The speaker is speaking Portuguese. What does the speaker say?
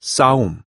Saum.